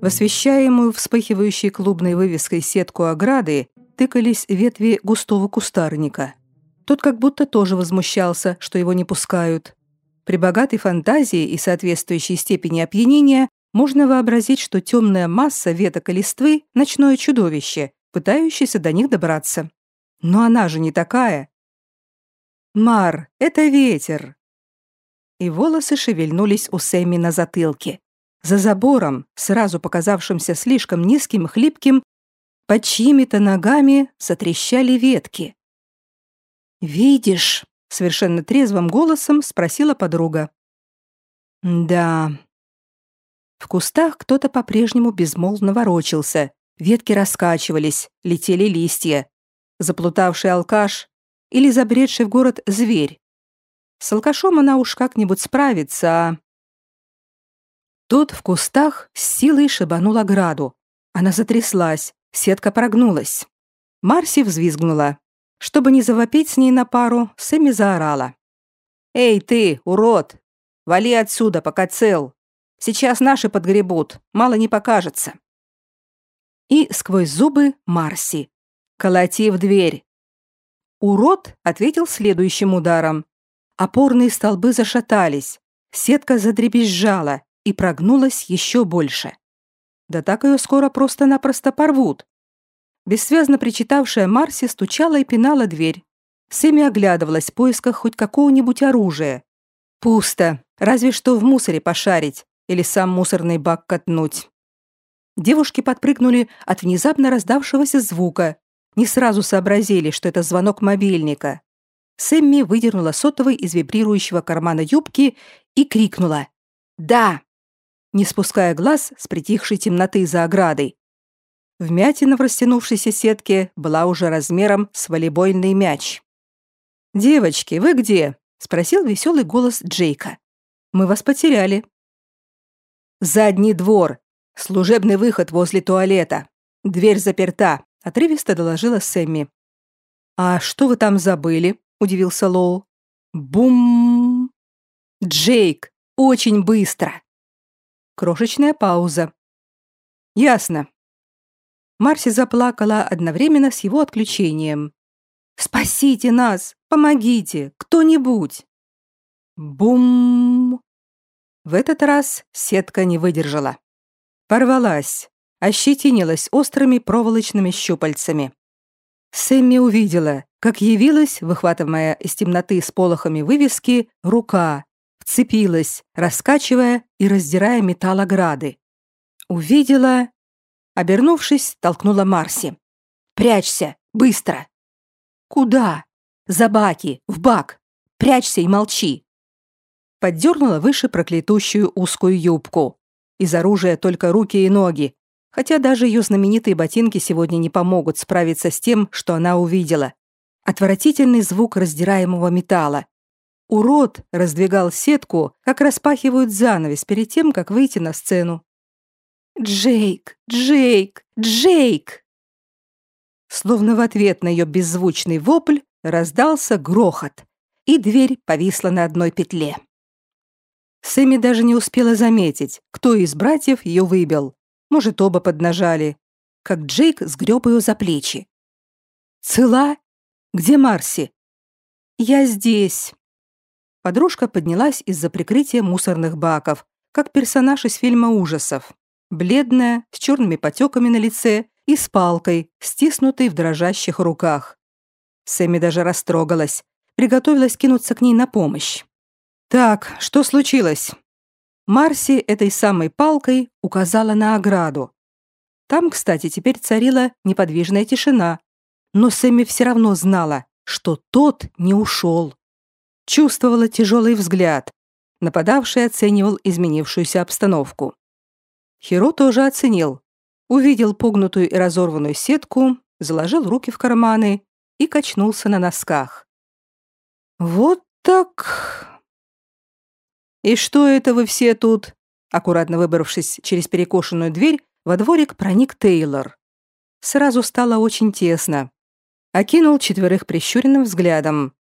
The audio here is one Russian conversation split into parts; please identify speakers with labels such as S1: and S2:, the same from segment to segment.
S1: В освещаемую вспыхивающей клубной вывеской сетку ограды тыкались ветви густого кустарника. Тот как будто тоже возмущался, что его не пускают. При богатой фантазии и соответствующей степени опьянения можно вообразить, что темная масса веток и листвы – ночное чудовище, пытающееся до них добраться. Но она же не такая. «Мар, это ветер!» И волосы шевельнулись у Сэмми на затылке. За забором, сразу показавшимся слишком низким и хлипким, под чьими-то ногами затрещали ветки. «Видишь?» — совершенно трезвым голосом спросила подруга. «Да». В кустах кто-то по-прежнему безмолвно ворочался, ветки раскачивались, летели листья. Заплутавший алкаш или забредший в город зверь. С алкашом она уж как-нибудь справится, а... Тот в кустах с силой шибанул ограду. Она затряслась, сетка прогнулась. Марси взвизгнула. Чтобы не завопить с ней на пару, Сэмми заорала. «Эй, ты, урод! Вали отсюда, пока цел! Сейчас наши подгребут, мало не покажется!» И сквозь зубы Марси. «Колоти в дверь!» Урод ответил следующим ударом. Опорные столбы зашатались, сетка задребезжала, и прогнулась еще больше. Да так ее скоро просто-напросто порвут. Бессвязно причитавшая Марси стучала и пинала дверь. Сэмми оглядывалась в поисках хоть какого-нибудь оружия. Пусто, разве что в мусоре пошарить или сам мусорный бак катнуть. Девушки подпрыгнули от внезапно раздавшегося звука, не сразу сообразили, что это звонок мобильника. Сэмми выдернула сотовый из вибрирующего кармана юбки и крикнула «Да!» не спуская глаз с притихшей темноты за оградой. Вмятина в растянувшейся сетке была уже размером с волейбольный мяч. «Девочки, вы где?» — спросил веселый голос Джейка. «Мы вас потеряли». «Задний двор. Служебный выход возле туалета. Дверь заперта», — отрывисто доложила Сэмми. «А что вы там забыли?» — удивился Лоу. «Бум!» «Джейк, очень быстро!» Крошечная пауза. Ясно. Марси заплакала одновременно с его отключением. Спасите нас, помогите, кто-нибудь. Бум. В этот раз сетка не выдержала. Порвалась, ощетинилась острыми проволочными щупальцами. Сэмми увидела, как явилась, выхватывая из темноты с полохами вывески, рука, вцепилась, раскачивая и раздирая металл ограды. Увидела... Обернувшись, толкнула Марси. «Прячься! Быстро!» «Куда?» «За баки! В бак! Прячься и молчи!» Поддернула выше проклятущую узкую юбку. Из оружия только руки и ноги, хотя даже ее знаменитые ботинки сегодня не помогут справиться с тем, что она увидела. Отвратительный звук раздираемого металла, Урод раздвигал сетку, как распахивают занавес перед тем, как выйти на сцену. «Джейк! Джейк! Джейк!» Словно в ответ на ее беззвучный вопль раздался грохот, и дверь повисла на одной петле. Сэмми даже не успела заметить, кто из братьев ее выбил. Может, оба поднажали. Как Джейк сгреб ее за плечи. «Цела? Где Марси?» «Я здесь», Подружка поднялась из-за прикрытия мусорных баков, как персонаж из фильма ужасов. Бледная, с черными потеками на лице и с палкой, стиснутой в дрожащих руках. Сэмми даже растрогалась, приготовилась кинуться к ней на помощь. «Так, что случилось?» Марси этой самой палкой указала на ограду. Там, кстати, теперь царила неподвижная тишина, но Сэмми все равно знала, что тот не ушел чувствовала тяжелый взгляд. Нападавший оценивал изменившуюся обстановку. Хиро тоже оценил. Увидел погнутую и разорванную сетку, заложил руки в карманы и качнулся на носках. «Вот так...» «И что это вы все тут?» Аккуратно выбравшись через перекошенную дверь, во дворик проник Тейлор. Сразу стало очень тесно. Окинул четверых прищуренным взглядом.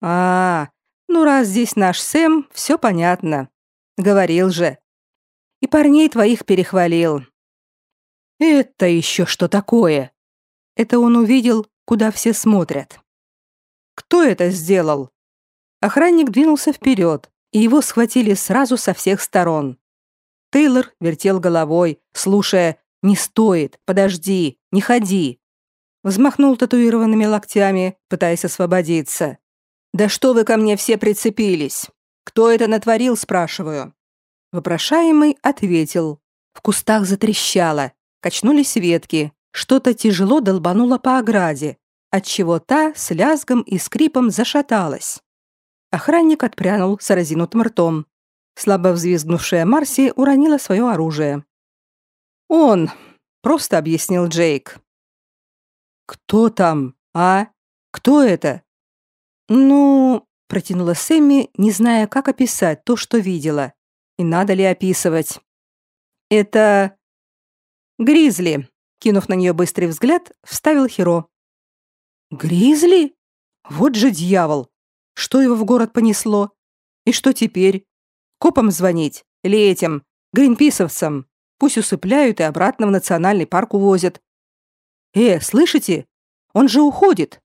S1: «А, ну раз здесь наш Сэм, все понятно. Говорил же. И парней твоих перехвалил. Это еще что такое? Это он увидел, куда все смотрят. Кто это сделал? Охранник двинулся вперед, и его схватили сразу со всех сторон. Тейлор вертел головой, слушая «Не стоит, подожди, не ходи». Взмахнул татуированными локтями, пытаясь освободиться. «Да что вы ко мне все прицепились? Кто это натворил, спрашиваю?» Вопрошаемый ответил. В кустах затрещало, качнулись ветки, что-то тяжело долбануло по ограде, отчего та с лязгом и скрипом зашаталась. Охранник отпрянул с разинутым ртом. Слабо взвизгнувшая Марси уронила свое оружие. «Он!» — просто объяснил Джейк. «Кто там, а? Кто это?» «Ну...» — протянула Сэмми, не зная, как описать то, что видела. И надо ли описывать. «Это... Гризли», — кинув на нее быстрый взгляд, вставил Хиро. «Гризли? Вот же дьявол! Что его в город понесло? И что теперь? Копам звонить? Или этим, гринписовцам? Пусть усыпляют и обратно в национальный парк увозят. Э, слышите? Он же уходит!»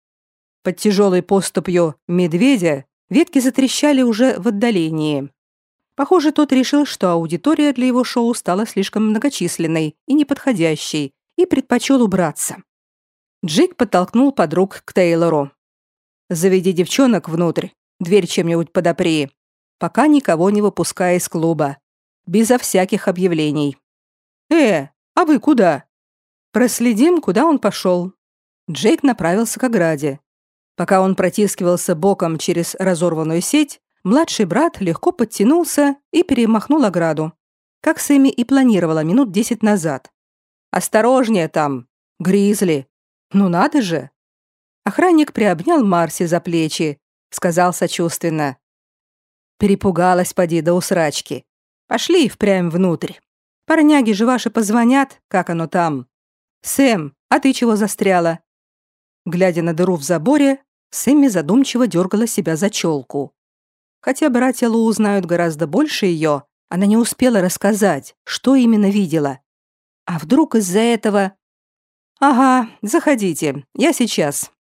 S1: Под тяжелой поступью медведя ветки затрещали уже в отдалении. Похоже, тот решил, что аудитория для его шоу стала слишком многочисленной и неподходящей, и предпочел убраться. Джейк подтолкнул подруг к Тейлору. «Заведи девчонок внутрь, дверь чем-нибудь подопри, пока никого не выпускай из клуба. Безо всяких объявлений». «Э, а вы куда?» «Проследим, куда он пошел». Джейк направился к ограде, Пока он протискивался боком через разорванную сеть, младший брат легко подтянулся и перемахнул ограду, как Сэмми и планировала минут десять назад. «Осторожнее там! Гризли! Ну надо же!» Охранник приобнял Марси за плечи, сказал сочувственно. Перепугалась, поди, до усрачки. Пошли впрямь внутрь. Парняги же ваши позвонят, как оно там. Сэм, а ты чего застряла? Глядя на дыру в заборе, Сэмми задумчиво дергала себя за челку. Хотя братья Лу узнают гораздо больше ее, она не успела рассказать, что именно видела. А вдруг из-за этого... «Ага, заходите, я сейчас».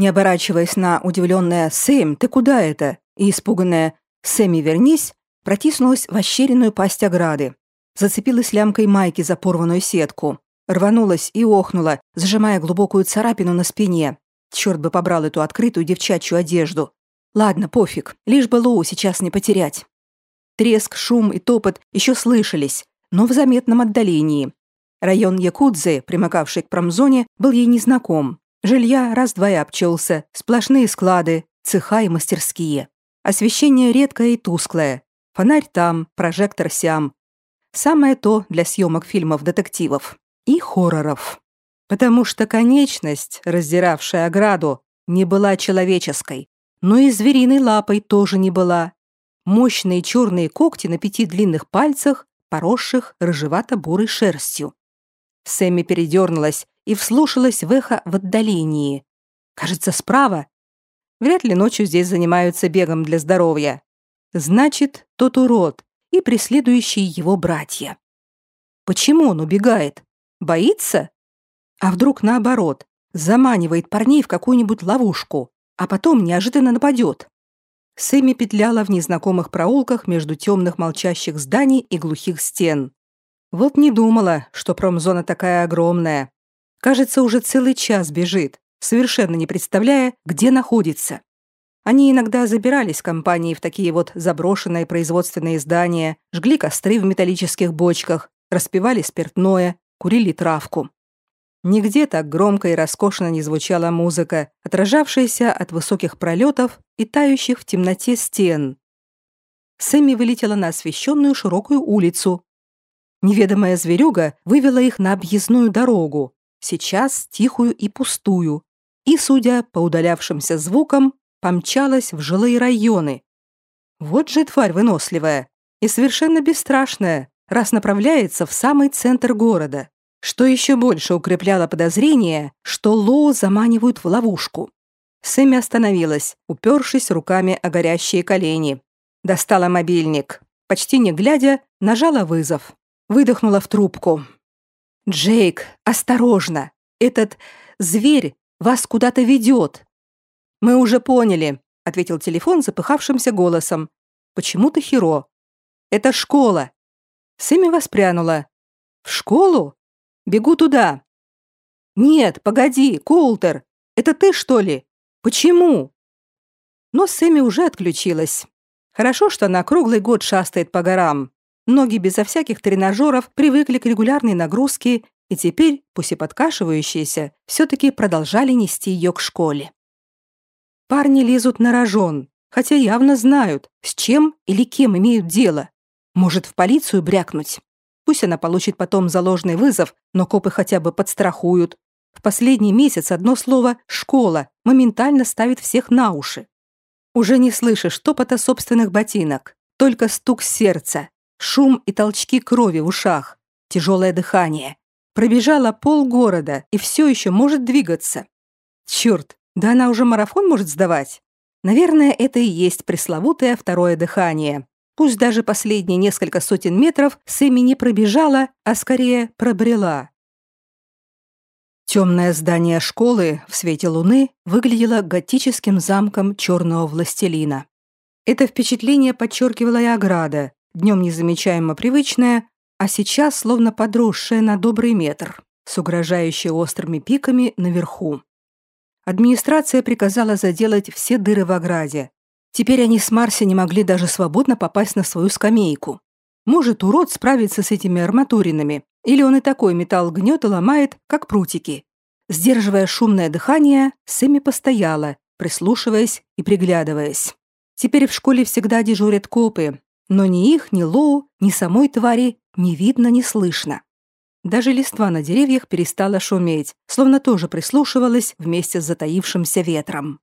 S1: Не оборачиваясь на удивленная «Сэм, ты куда это?» и испуганная «Сэмми, вернись», протиснулась в ощеренную пасть ограды, зацепилась лямкой майки за порванную сетку, рванулась и охнула, зажимая глубокую царапину на спине, Черт бы побрал эту открытую девчачью одежду. Ладно, пофиг, лишь бы Лоу сейчас не потерять. Треск, шум и топот еще слышались, но в заметном отдалении. Район Якудзы, примыкавший к промзоне, был ей незнаком. Жилья раз-два и обчелся, сплошные склады, цеха и мастерские. Освещение редкое и тусклое. Фонарь там, прожектор сям. Самое то для съемок фильмов-детективов. И хорроров потому что конечность, раздиравшая ограду, не была человеческой, но и звериной лапой тоже не была. Мощные черные когти на пяти длинных пальцах, поросших рыжевато-бурой шерстью. Сэмми передернулась и вслушалась в эхо в отдалении. Кажется, справа. Вряд ли ночью здесь занимаются бегом для здоровья. Значит, тот урод и преследующие его братья. Почему он убегает? Боится? А вдруг наоборот, заманивает парней в какую-нибудь ловушку, а потом неожиданно нападет. Сэмми петляла в незнакомых проулках между темных молчащих зданий и глухих стен. Вот не думала, что промзона такая огромная. Кажется, уже целый час бежит, совершенно не представляя, где находится. Они иногда забирались компанией в такие вот заброшенные производственные здания, жгли костры в металлических бочках, распивали спиртное, курили травку. Нигде так громко и роскошно не звучала музыка, отражавшаяся от высоких пролетов и тающих в темноте стен. Сэмми вылетела на освещенную широкую улицу. Неведомая зверюга вывела их на объездную дорогу, сейчас тихую и пустую, и, судя по удалявшимся звукам, помчалась в жилые районы. Вот же тварь выносливая. И совершенно бесстрашная, раз направляется в самый центр города, что еще больше укрепляло подозрение, что Лоу заманивают в ловушку. Сэмми остановилась, упершись руками о горящие колени. Достала мобильник. Почти не глядя, нажала вызов. Выдохнула в трубку. «Джейк, осторожно! Этот зверь вас куда-то ведет!» «Мы уже поняли», — ответил телефон запыхавшимся голосом. «Почему-то Хиро. Это школа». Сэмми воспрянула. «В школу? Бегу туда». «Нет, погоди, Коултер, это ты, что ли? Почему?» Но Сэмми уже отключилась. Хорошо, что она круглый год шастает по горам. Ноги безо всяких тренажеров привыкли к регулярной нагрузке и теперь, пусть и подкашивающиеся, все-таки продолжали нести ее к школе. Парни лезут на рожон, хотя явно знают, с чем или кем имеют дело. Может, в полицию брякнуть. Пусть она получит потом заложный вызов, но копы хотя бы подстрахуют. В последний месяц одно слово «школа» моментально ставит всех на уши. Уже не слышишь топота собственных ботинок, только стук сердца, шум и толчки крови в ушах, тяжелое дыхание. Пробежала полгорода и все еще может двигаться. Черт, да она уже марафон может сдавать. Наверное, это и есть пресловутое второе дыхание. Пусть даже последние несколько сотен метров Сэмми не пробежала, а скорее пробрела. Темное здание школы в свете луны выглядело готическим замком черного властелина. Это впечатление подчеркивала и ограда, днем незамечаемо привычная, а сейчас словно подросшая на добрый метр, с угрожающей острыми пиками наверху. Администрация приказала заделать все дыры в ограде. Теперь они с Марси не могли даже свободно попасть на свою скамейку. Может, урод справится с этими арматуринами, или он и такой металл гнет и ломает, как прутики. Сдерживая шумное дыхание, Сэмми постояла, прислушиваясь и приглядываясь. Теперь в школе всегда дежурят копы, но ни их, ни Лоу, ни самой твари не видно, не слышно. Даже листва на деревьях перестала шуметь, словно тоже прислушивалась вместе с затаившимся ветром.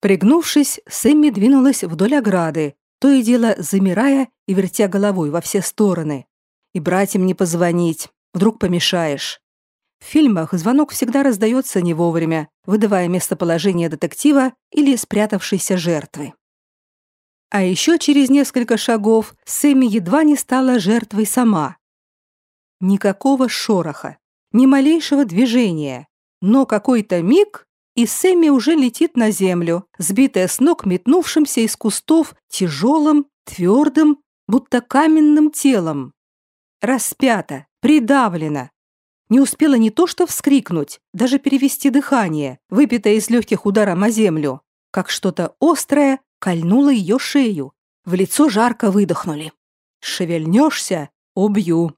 S1: Пригнувшись, Сэмми двинулась вдоль ограды, то и дело замирая и вертя головой во все стороны. И братьям не позвонить, вдруг помешаешь. В фильмах звонок всегда раздается не вовремя, выдавая местоположение детектива или спрятавшейся жертвы. А еще через несколько шагов Сэмми едва не стала жертвой сама. Никакого шороха, ни малейшего движения, но какой-то миг, и Сэмми уже летит на землю, сбитая с ног метнувшимся из кустов тяжелым, твердым, будто каменным телом. Распята, придавлена, не успела не то что вскрикнуть, даже перевести дыхание, выпитое из легких ударом о землю, как что-то острое кольнуло ее шею. В лицо жарко выдохнули. «Шевельнешься — убью».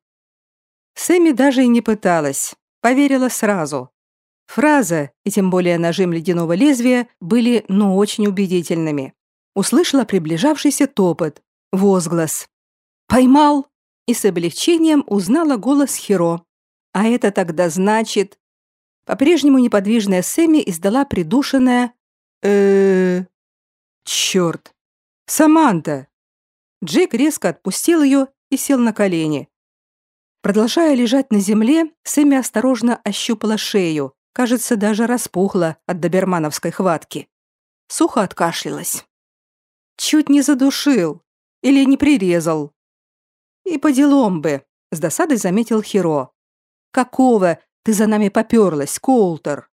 S1: Сэмми даже и не пыталась, поверила сразу. Фраза, и тем более нажим ледяного лезвия, были, ну, очень убедительными. Услышала приближавшийся топот, возглас. «Поймал!» и с облегчением узнала голос Хиро. А это тогда значит... По-прежнему неподвижная Сэмми издала придушенное э Черт! Саманта! Джек резко отпустил ее и сел на колени. Продолжая лежать на земле, Сэмми осторожно ощупала шею, кажется, даже распухла от добермановской хватки. Сухо откашлялась. Чуть не задушил или не прирезал. И по делам бы, с досадой заметил Хиро. Какого ты за нами попёрлась, Коултер?»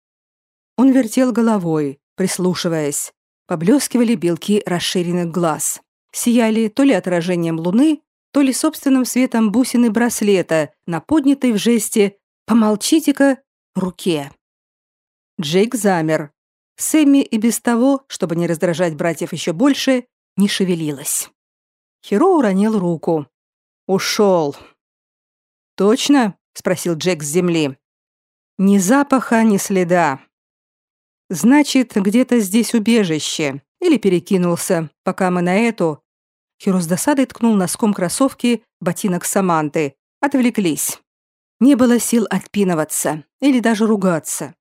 S1: Он вертел головой, прислушиваясь. Поблескивали белки расширенных глаз. Сияли то ли отражением луны, то ли собственным светом бусины браслета на поднятой в жесте «Помолчите-ка» руке. Джейк замер. Сэмми и без того, чтобы не раздражать братьев еще больше, не шевелилась. Хиро уронил руку. «Ушел». «Точно?» спросил Джек с земли. Ни запаха, ни следа. Значит, где-то здесь убежище. Или перекинулся, пока мы на эту. Хиро с досадой ткнул носком кроссовки ботинок Саманты. Отвлеклись. Не было сил отпинываться или даже ругаться.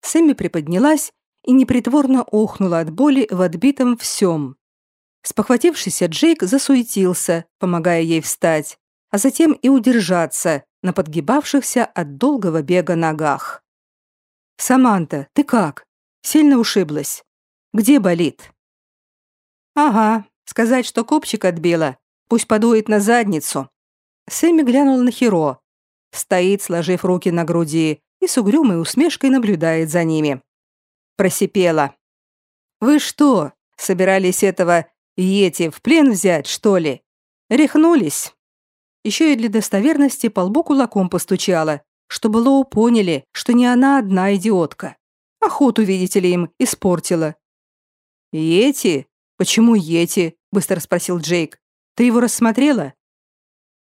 S1: Сэмми приподнялась и непритворно охнула от боли в отбитом всем. Спохватившийся Джейк засуетился, помогая ей встать, а затем и удержаться на подгибавшихся от долгого бега ногах. «Саманта, ты как? Сильно ушиблась? Где болит?» «Ага, сказать, что копчик отбила. Пусть подует на задницу». Сэмми глянул на Хиро. Стоит, сложив руки на груди, и с угрюмой усмешкой наблюдает за ними. Просипела. «Вы что, собирались этого Йети в плен взять, что ли? Рехнулись?» Еще и для достоверности по лбу кулаком постучала, чтобы Лоу поняли, что не она одна идиотка. Охоту, видите ли, им испортила. «Йети? Почему Йети?» – быстро спросил Джейк. «Ты его рассмотрела?»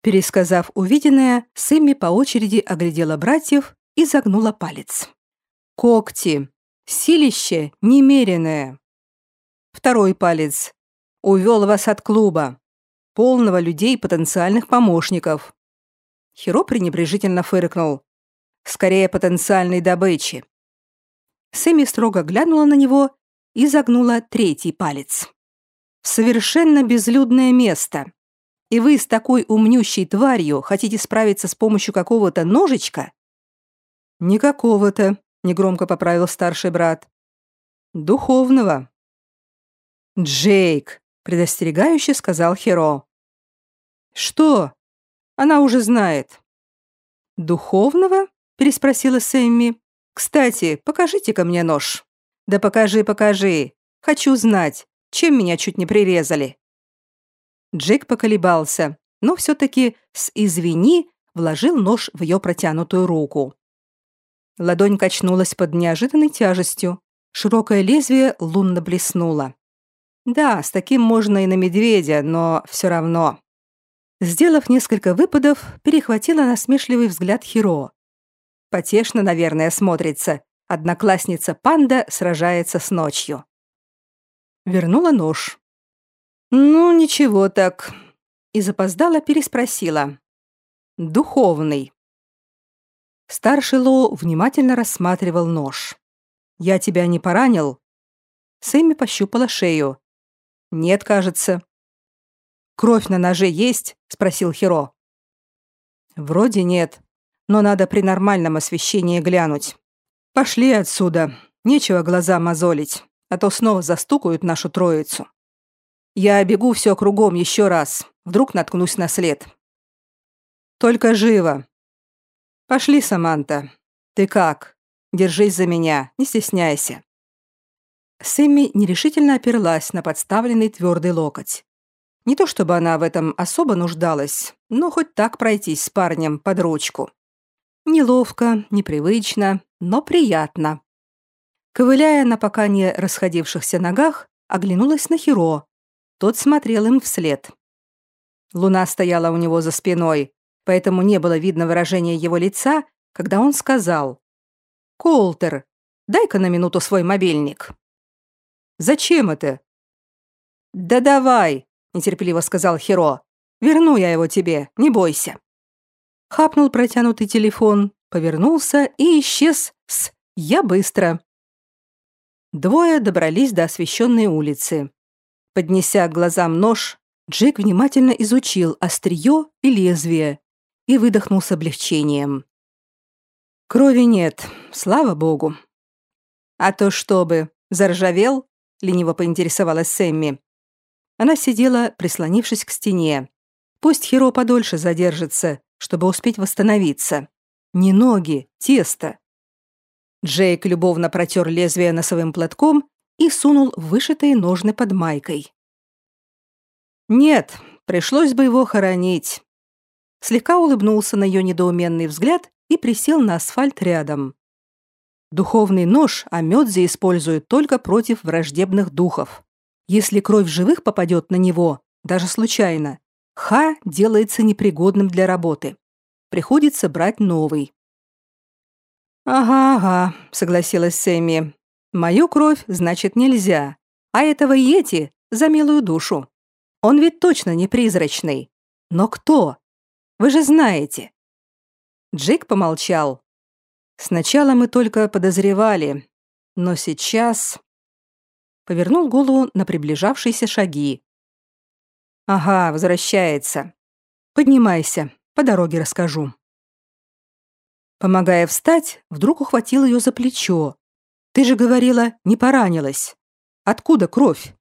S1: Пересказав увиденное, Сэмми по очереди оглядела братьев и загнула палец. «Когти. Силище немеренное». Второй палец. «Увел вас от клуба. Полного людей потенциальных помощников». Хиро пренебрежительно фыркнул. «Скорее потенциальной добычи». Сэмми строго глянула на него и загнула третий палец. «В совершенно безлюдное место и вы с такой умнющей тварью хотите справиться с помощью какого-то ножичка?» «Никакого-то», — негромко поправил старший брат. «Духовного». «Джейк», — предостерегающе сказал Херо. «Что? Она уже знает». «Духовного?» — переспросила Сэмми. «Кстати, покажите-ка мне нож». «Да покажи, покажи. Хочу знать, чем меня чуть не прирезали». Джек поколебался, но все-таки с «извини» вложил нож в ее протянутую руку. Ладонь качнулась под неожиданной тяжестью. Широкое лезвие лунно блеснуло. Да, с таким можно и на медведя, но все равно. Сделав несколько выпадов, перехватила насмешливый взгляд Хиро. Потешно, наверное, смотрится. Одноклассница панда сражается с ночью. Вернула нож. «Ну, ничего так». И запоздала переспросила. «Духовный». Старший Лоу внимательно рассматривал нож. «Я тебя не поранил?» Сэмми пощупала шею. «Нет, кажется». «Кровь на ноже есть?» — спросил Хиро. «Вроде нет, но надо при нормальном освещении глянуть. Пошли отсюда, нечего глаза мозолить, а то снова застукают нашу троицу». Я обегу все кругом еще раз. Вдруг наткнусь на след. Только живо. Пошли, Саманта. Ты как? Держись за меня, не стесняйся. Сэмми нерешительно оперлась на подставленный твердый локоть. Не то чтобы она в этом особо нуждалась, но хоть так пройтись с парнем под ручку. Неловко, непривычно, но приятно. Ковыляя на пока не расходившихся ногах, оглянулась на Хиро, тот смотрел им вслед. Луна стояла у него за спиной, поэтому не было видно выражения его лица, когда он сказал «Колтер, дай-ка на минуту свой мобильник». «Зачем это?» «Да давай», — нетерпеливо сказал Хиро. «Верну я его тебе, не бойся». Хапнул протянутый телефон, повернулся и исчез с «Я быстро». Двое добрались до освещенной улицы. Поднеся к глазам нож, Джек внимательно изучил острие и лезвие и выдохнул с облегчением. Крови нет, слава богу. А то чтобы, заржавел? лениво поинтересовалась Сэмми. Она сидела, прислонившись к стене. Пусть Хиро подольше задержится, чтобы успеть восстановиться. Не ноги, тесто. Джейк любовно протер лезвие носовым платком и сунул вышитые ножны под майкой. «Нет, пришлось бы его хоронить». Слегка улыбнулся на ее недоуменный взгляд и присел на асфальт рядом. Духовный нож Амёдзи используют только против враждебных духов. Если кровь живых попадет на него, даже случайно, Ха делается непригодным для работы. Приходится брать новый. «Ага, ага», — согласилась Сэмми. Мою кровь, значит, нельзя. А этого Йети за милую душу. Он ведь точно не призрачный. Но кто? Вы же знаете. Джейк помолчал. Сначала мы только подозревали, но сейчас... Повернул голову на приближавшиеся шаги. Ага, возвращается. Поднимайся, по дороге расскажу. Помогая встать, вдруг ухватил ее за плечо. Ты же говорила, не поранилась. Откуда кровь?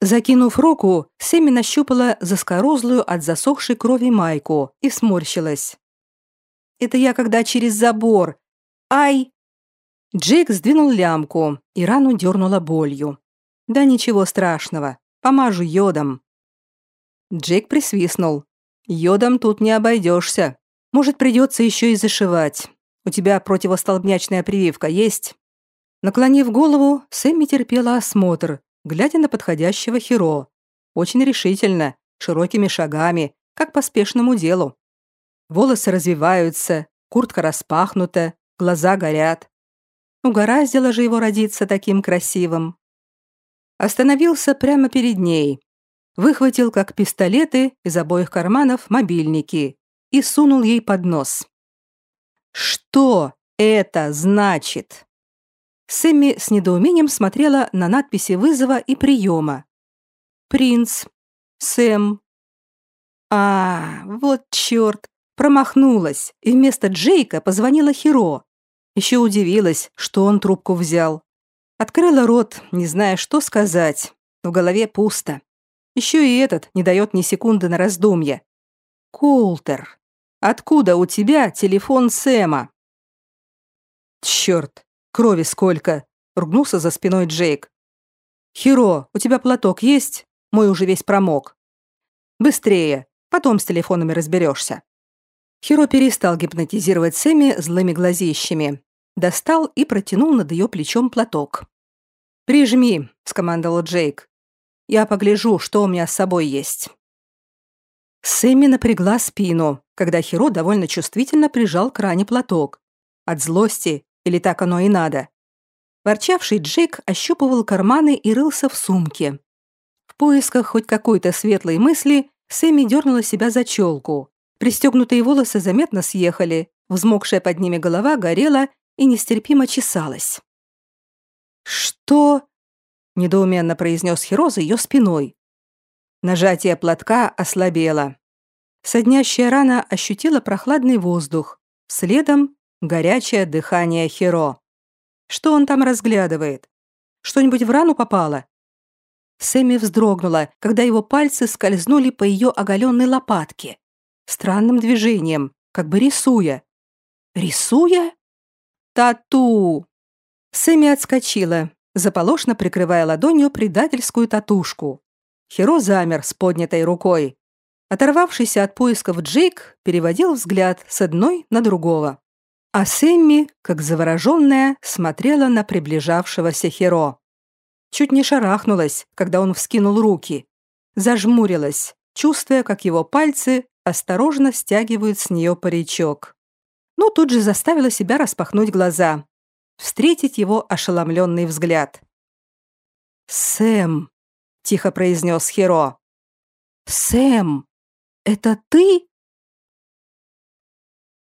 S1: Закинув руку, Сэмми нащупала заскорозлую от засохшей крови майку и сморщилась. «Это я когда через забор. Ай!» Джейк сдвинул лямку, и рану дернула болью. «Да ничего страшного. Помажу йодом». Джейк присвистнул. «Йодом тут не обойдешься. Может, придется еще и зашивать. У тебя противостолбнячная прививка есть?» Наклонив голову, Сэмми терпела осмотр, глядя на подходящего Хиро. Очень решительно, широкими шагами, как по спешному делу. Волосы развиваются, куртка распахнута, глаза горят. Угораздило же его родиться таким красивым. Остановился прямо перед ней. Выхватил, как пистолеты, из обоих карманов мобильники и сунул ей под нос. «Что это значит?» Сэмми с недоумением смотрела на надписи вызова и приема. «Принц», «Сэм». «А, вот черт, промахнулась, и вместо Джейка позвонила Хиро. Еще удивилась, что он трубку взял. Открыла рот, не зная, что сказать. В голове пусто. Еще и этот не дает ни секунды на раздумье. «Култер, откуда у тебя телефон Сэма?» «Черт, Крови сколько!» — ругнулся за спиной Джейк. «Хиро, у тебя платок есть? Мой уже весь промок». «Быстрее, потом с телефонами разберешься». Хиро перестал гипнотизировать Сэмми злыми глазищами. Достал и протянул над ее плечом платок. «Прижми», — скомандовал Джейк. «Я погляжу, что у меня с собой есть». Сэмми напрягла спину, когда Хиро довольно чувствительно прижал к ране платок. От злости или так оно и надо. Ворчавший Джек ощупывал карманы и рылся в сумке. В поисках хоть какой-то светлой мысли Сэмми дернула себя за челку. Пристегнутые волосы заметно съехали, взмокшая под ними голова горела и нестерпимо чесалась. «Что?» – недоуменно произнес Хиро за ее спиной. Нажатие платка ослабело. Соднящая рана ощутила прохладный воздух. Следом Горячее дыхание Хиро. Что он там разглядывает? Что-нибудь в рану попало? Сэмми вздрогнула, когда его пальцы скользнули по ее оголенной лопатке. Странным движением, как бы рисуя. Рисуя? Тату! Сэмми отскочила, заполошно прикрывая ладонью предательскую татушку. Хиро замер с поднятой рукой. Оторвавшийся от поисков Джейк переводил взгляд с одной на другого. А Сэмми, как завороженная, смотрела на приближавшегося Херо. Чуть не шарахнулась, когда он вскинул руки. Зажмурилась, чувствуя, как его пальцы осторожно стягивают с нее паричок. Но тут же заставила себя распахнуть глаза, встретить его ошеломленный взгляд. «Сэм», — тихо произнес Херо. «Сэм, это ты?»